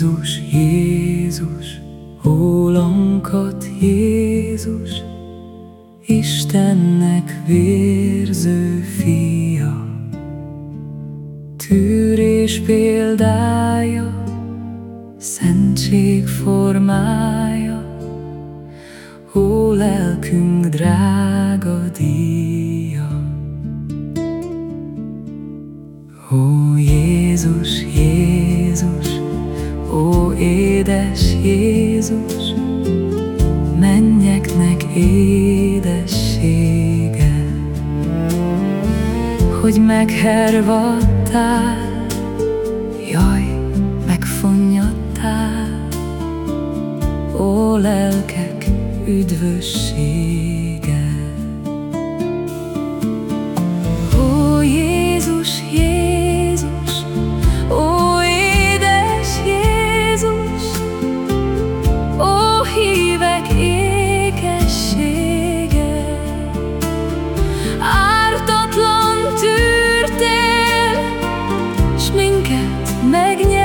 Jézus, Jézus, hólankat Jézus, Istennek vérző fia, Tűrés példája, szentség formája, Ó lelkünk drága díja. Ó Jézus, Jézus, ó édes Jézus, mennyeknek édessége, hogy meghervadtál, jaj, megfonnyadtál, ó lelkek üdvössége. me.